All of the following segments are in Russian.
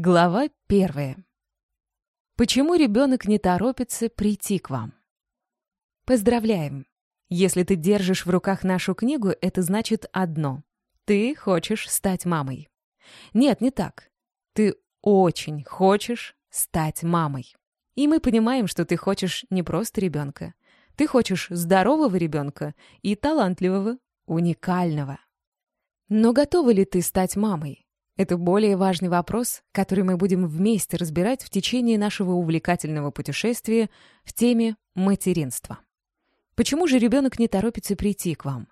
Глава первая. Почему ребенок не торопится прийти к вам? Поздравляем! Если ты держишь в руках нашу книгу, это значит одно. Ты хочешь стать мамой. Нет, не так. Ты очень хочешь стать мамой. И мы понимаем, что ты хочешь не просто ребенка. Ты хочешь здорового ребенка и талантливого, уникального. Но готова ли ты стать мамой? Это более важный вопрос, который мы будем вместе разбирать в течение нашего увлекательного путешествия в теме материнства. Почему же ребенок не торопится прийти к вам?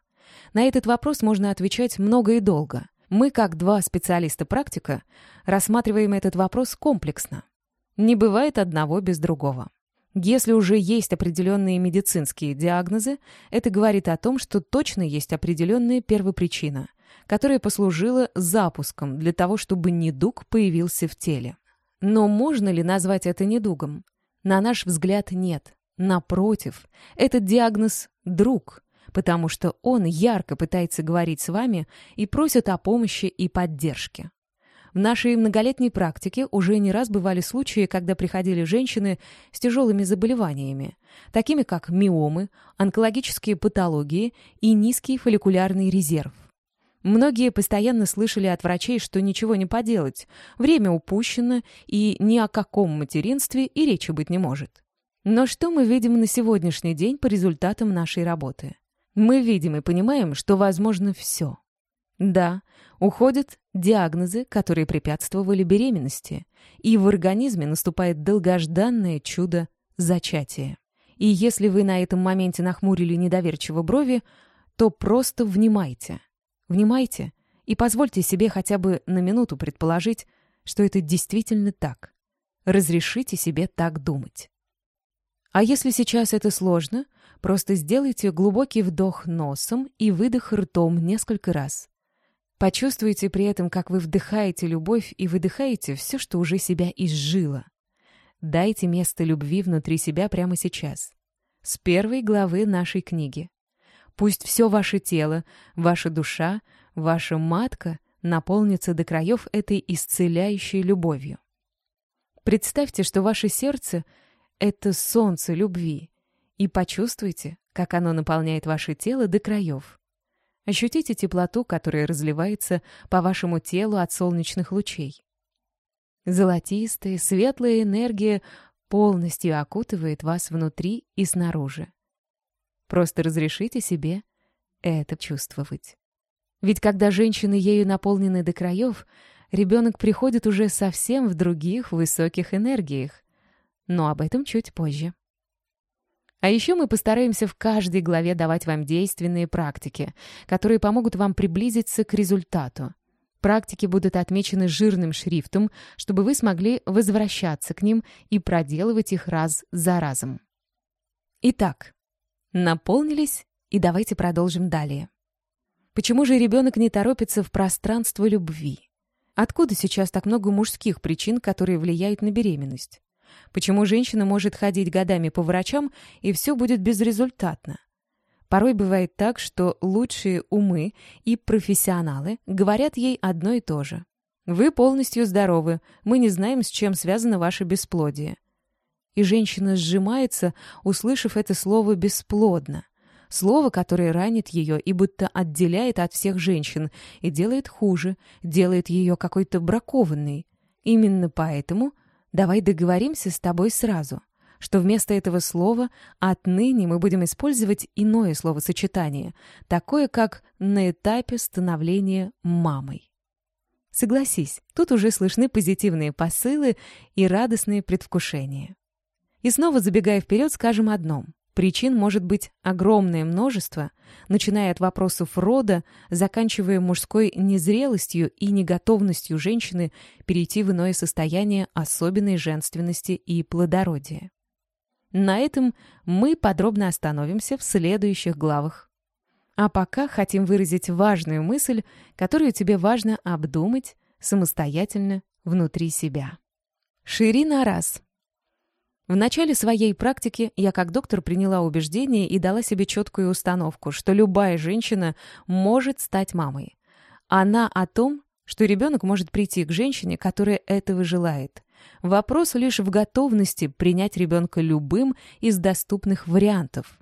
На этот вопрос можно отвечать много и долго. Мы, как два специалиста-практика, рассматриваем этот вопрос комплексно. Не бывает одного без другого. Если уже есть определенные медицинские диагнозы, это говорит о том, что точно есть определенная первопричина, которая послужила запуском для того, чтобы недуг появился в теле. Но можно ли назвать это недугом? На наш взгляд, нет. Напротив, этот диагноз – друг, потому что он ярко пытается говорить с вами и просит о помощи и поддержке. В нашей многолетней практике уже не раз бывали случаи, когда приходили женщины с тяжелыми заболеваниями, такими как миомы, онкологические патологии и низкий фолликулярный резерв. Многие постоянно слышали от врачей, что ничего не поделать, время упущено, и ни о каком материнстве и речи быть не может. Но что мы видим на сегодняшний день по результатам нашей работы? Мы видим и понимаем, что возможно все. Да, уходят диагнозы, которые препятствовали беременности, и в организме наступает долгожданное чудо зачатия. И если вы на этом моменте нахмурили недоверчиво брови, то просто внимайте. Внимайте и позвольте себе хотя бы на минуту предположить, что это действительно так. Разрешите себе так думать. А если сейчас это сложно, просто сделайте глубокий вдох носом и выдох ртом несколько раз. Почувствуйте при этом, как вы вдыхаете любовь и выдыхаете все, что уже себя изжило. Дайте место любви внутри себя прямо сейчас. С первой главы нашей книги. Пусть все ваше тело, ваша душа, ваша матка наполнится до краев этой исцеляющей любовью. Представьте, что ваше сердце — это солнце любви, и почувствуйте, как оно наполняет ваше тело до краев. Ощутите теплоту, которая разливается по вашему телу от солнечных лучей. Золотистая, светлая энергия полностью окутывает вас внутри и снаружи. Просто разрешите себе это чувствовать. Ведь когда женщины ею наполнены до краев, ребенок приходит уже совсем в других высоких энергиях. Но об этом чуть позже. А еще мы постараемся в каждой главе давать вам действенные практики, которые помогут вам приблизиться к результату. Практики будут отмечены жирным шрифтом, чтобы вы смогли возвращаться к ним и проделывать их раз за разом. Итак, Наполнились, и давайте продолжим далее. Почему же ребенок не торопится в пространство любви? Откуда сейчас так много мужских причин, которые влияют на беременность? Почему женщина может ходить годами по врачам, и все будет безрезультатно? Порой бывает так, что лучшие умы и профессионалы говорят ей одно и то же. «Вы полностью здоровы, мы не знаем, с чем связано ваше бесплодие и женщина сжимается, услышав это слово «бесплодно». Слово, которое ранит ее и будто отделяет от всех женщин и делает хуже, делает ее какой-то бракованной. Именно поэтому давай договоримся с тобой сразу, что вместо этого слова отныне мы будем использовать иное словосочетание, такое как «на этапе становления мамой». Согласись, тут уже слышны позитивные посылы и радостные предвкушения. И снова забегая вперед, скажем одном. Причин может быть огромное множество, начиная от вопросов рода, заканчивая мужской незрелостью и неготовностью женщины перейти в иное состояние особенной женственности и плодородия. На этом мы подробно остановимся в следующих главах. А пока хотим выразить важную мысль, которую тебе важно обдумать самостоятельно внутри себя. Ширина раз. В начале своей практики я как доктор приняла убеждение и дала себе четкую установку, что любая женщина может стать мамой. Она о том, что ребенок может прийти к женщине, которая этого желает. Вопрос лишь в готовности принять ребенка любым из доступных вариантов.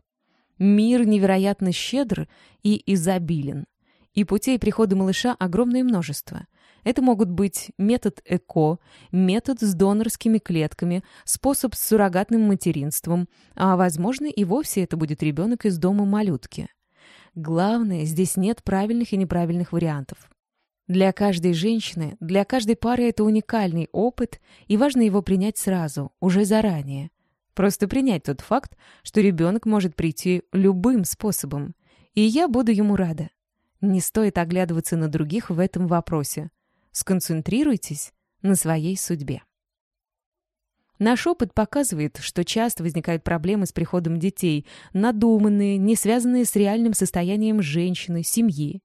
Мир невероятно щедр и изобилен. И путей прихода малыша огромное множество. Это могут быть метод ЭКО, метод с донорскими клетками, способ с суррогатным материнством, а, возможно, и вовсе это будет ребенок из дома малютки. Главное, здесь нет правильных и неправильных вариантов. Для каждой женщины, для каждой пары это уникальный опыт, и важно его принять сразу, уже заранее. Просто принять тот факт, что ребенок может прийти любым способом, и я буду ему рада. Не стоит оглядываться на других в этом вопросе. Сконцентрируйтесь на своей судьбе. Наш опыт показывает, что часто возникают проблемы с приходом детей, надуманные, не связанные с реальным состоянием женщины, семьи.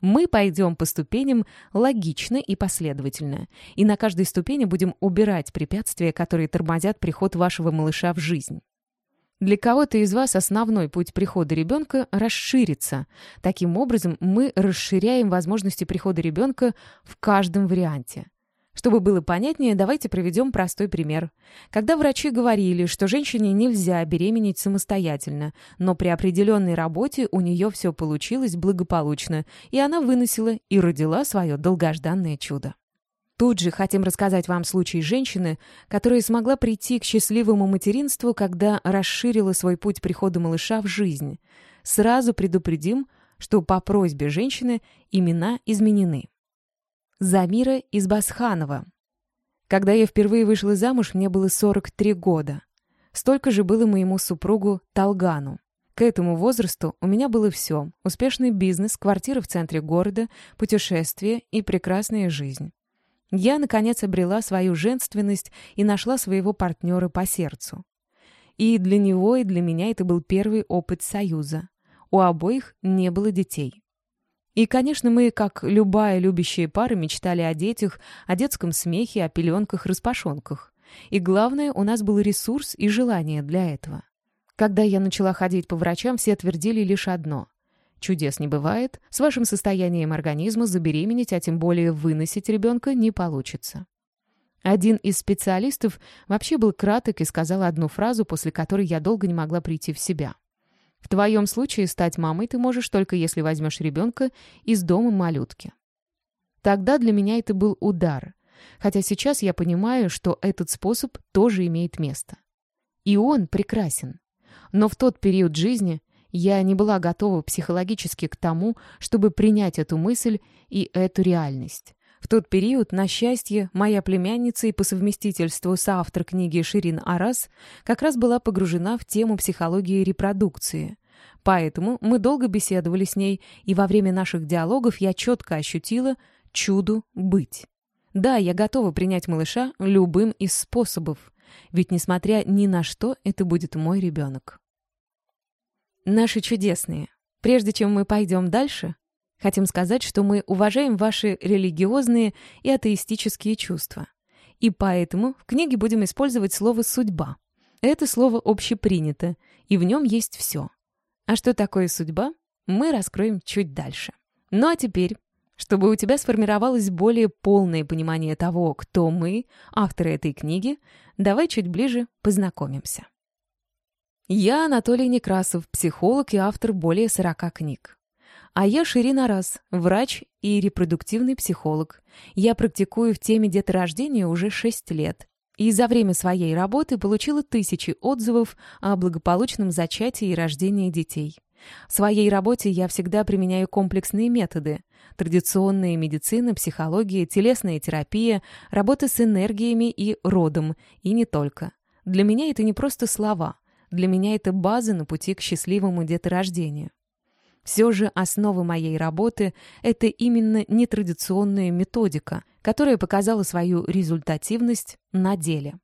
Мы пойдем по ступеням логично и последовательно, и на каждой ступени будем убирать препятствия, которые тормозят приход вашего малыша в жизнь. Для кого-то из вас основной путь прихода ребенка расширится. Таким образом, мы расширяем возможности прихода ребенка в каждом варианте. Чтобы было понятнее, давайте проведем простой пример. Когда врачи говорили, что женщине нельзя беременеть самостоятельно, но при определенной работе у нее все получилось благополучно, и она выносила и родила свое долгожданное чудо. Тут же хотим рассказать вам случай женщины, которая смогла прийти к счастливому материнству, когда расширила свой путь прихода малыша в жизнь. Сразу предупредим, что по просьбе женщины имена изменены. Замира Избасханова. Когда я впервые вышла замуж, мне было 43 года. Столько же было моему супругу Талгану. К этому возрасту у меня было все. Успешный бизнес, квартира в центре города, путешествия и прекрасная жизнь. Я, наконец, обрела свою женственность и нашла своего партнера по сердцу. И для него, и для меня это был первый опыт союза. У обоих не было детей. И, конечно, мы, как любая любящая пара, мечтали о детях, о детском смехе, о пеленках-распашонках. И главное, у нас был ресурс и желание для этого. Когда я начала ходить по врачам, все твердили лишь одно. Чудес не бывает, с вашим состоянием организма забеременеть, а тем более выносить ребенка не получится. Один из специалистов вообще был краток и сказал одну фразу, после которой я долго не могла прийти в себя. В твоем случае стать мамой ты можешь только если возьмешь ребенка из дома малютки. Тогда для меня это был удар, хотя сейчас я понимаю, что этот способ тоже имеет место. И он прекрасен. Но в тот период жизни я не была готова психологически к тому, чтобы принять эту мысль и эту реальность. В тот период, на счастье, моя племянница и по совместительству соавтор книги Ширин Арас как раз была погружена в тему психологии репродукции. Поэтому мы долго беседовали с ней, и во время наших диалогов я четко ощутила чуду быть. Да, я готова принять малыша любым из способов, ведь, несмотря ни на что, это будет мой ребенок. Наши чудесные. Прежде чем мы пойдем дальше, Хотим сказать, что мы уважаем ваши религиозные и атеистические чувства. И поэтому в книге будем использовать слово «судьба». Это слово общепринято, и в нем есть все. А что такое судьба, мы раскроем чуть дальше. Ну а теперь, чтобы у тебя сформировалось более полное понимание того, кто мы, авторы этой книги, давай чуть ближе познакомимся. Я Анатолий Некрасов, психолог и автор более 40 книг. А я Ширина Раз, врач и репродуктивный психолог. Я практикую в теме деторождения уже 6 лет. И за время своей работы получила тысячи отзывов о благополучном зачатии и рождении детей. В своей работе я всегда применяю комплексные методы. Традиционная медицина, психология, телесная терапия, работа с энергиями и родом, и не только. Для меня это не просто слова. Для меня это база на пути к счастливому деторождению. Все же основа моей работы — это именно нетрадиционная методика, которая показала свою результативность на деле.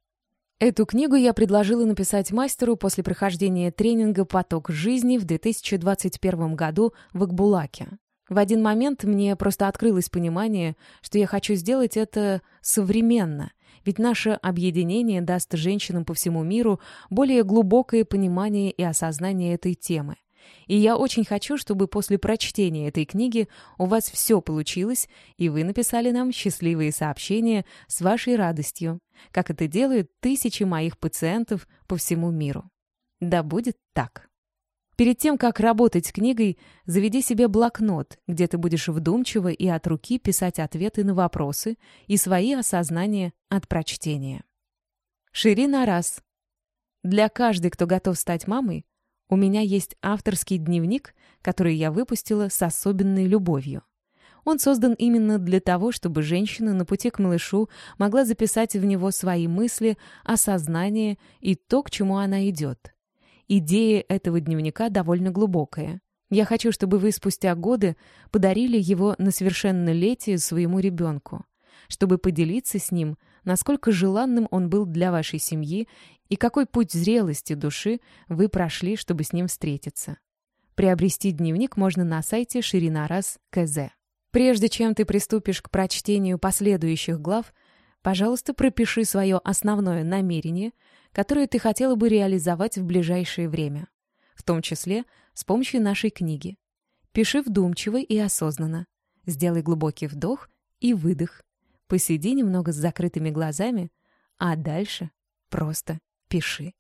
Эту книгу я предложила написать мастеру после прохождения тренинга «Поток жизни» в 2021 году в Акбулаке. В один момент мне просто открылось понимание, что я хочу сделать это современно, ведь наше объединение даст женщинам по всему миру более глубокое понимание и осознание этой темы — И я очень хочу, чтобы после прочтения этой книги у вас все получилось, и вы написали нам счастливые сообщения с вашей радостью, как это делают тысячи моих пациентов по всему миру. Да будет так. Перед тем, как работать книгой, заведи себе блокнот, где ты будешь вдумчиво и от руки писать ответы на вопросы и свои осознания от прочтения. Ширина раз. Для каждой, кто готов стать мамой, у меня есть авторский дневник, который я выпустила с особенной любовью. Он создан именно для того, чтобы женщина на пути к малышу могла записать в него свои мысли, осознание и то, к чему она идет. Идея этого дневника довольно глубокая. Я хочу, чтобы вы спустя годы подарили его на совершеннолетие своему ребенку, чтобы поделиться с ним, насколько желанным он был для вашей семьи и какой путь зрелости души вы прошли, чтобы с ним встретиться. Приобрести дневник можно на сайте Ширинарас КЗ. Прежде чем ты приступишь к прочтению последующих глав, пожалуйста, пропиши свое основное намерение, которое ты хотела бы реализовать в ближайшее время, в том числе с помощью нашей книги. Пиши вдумчиво и осознанно. Сделай глубокий вдох и выдох. Посиди немного с закрытыми глазами, а дальше просто пиши.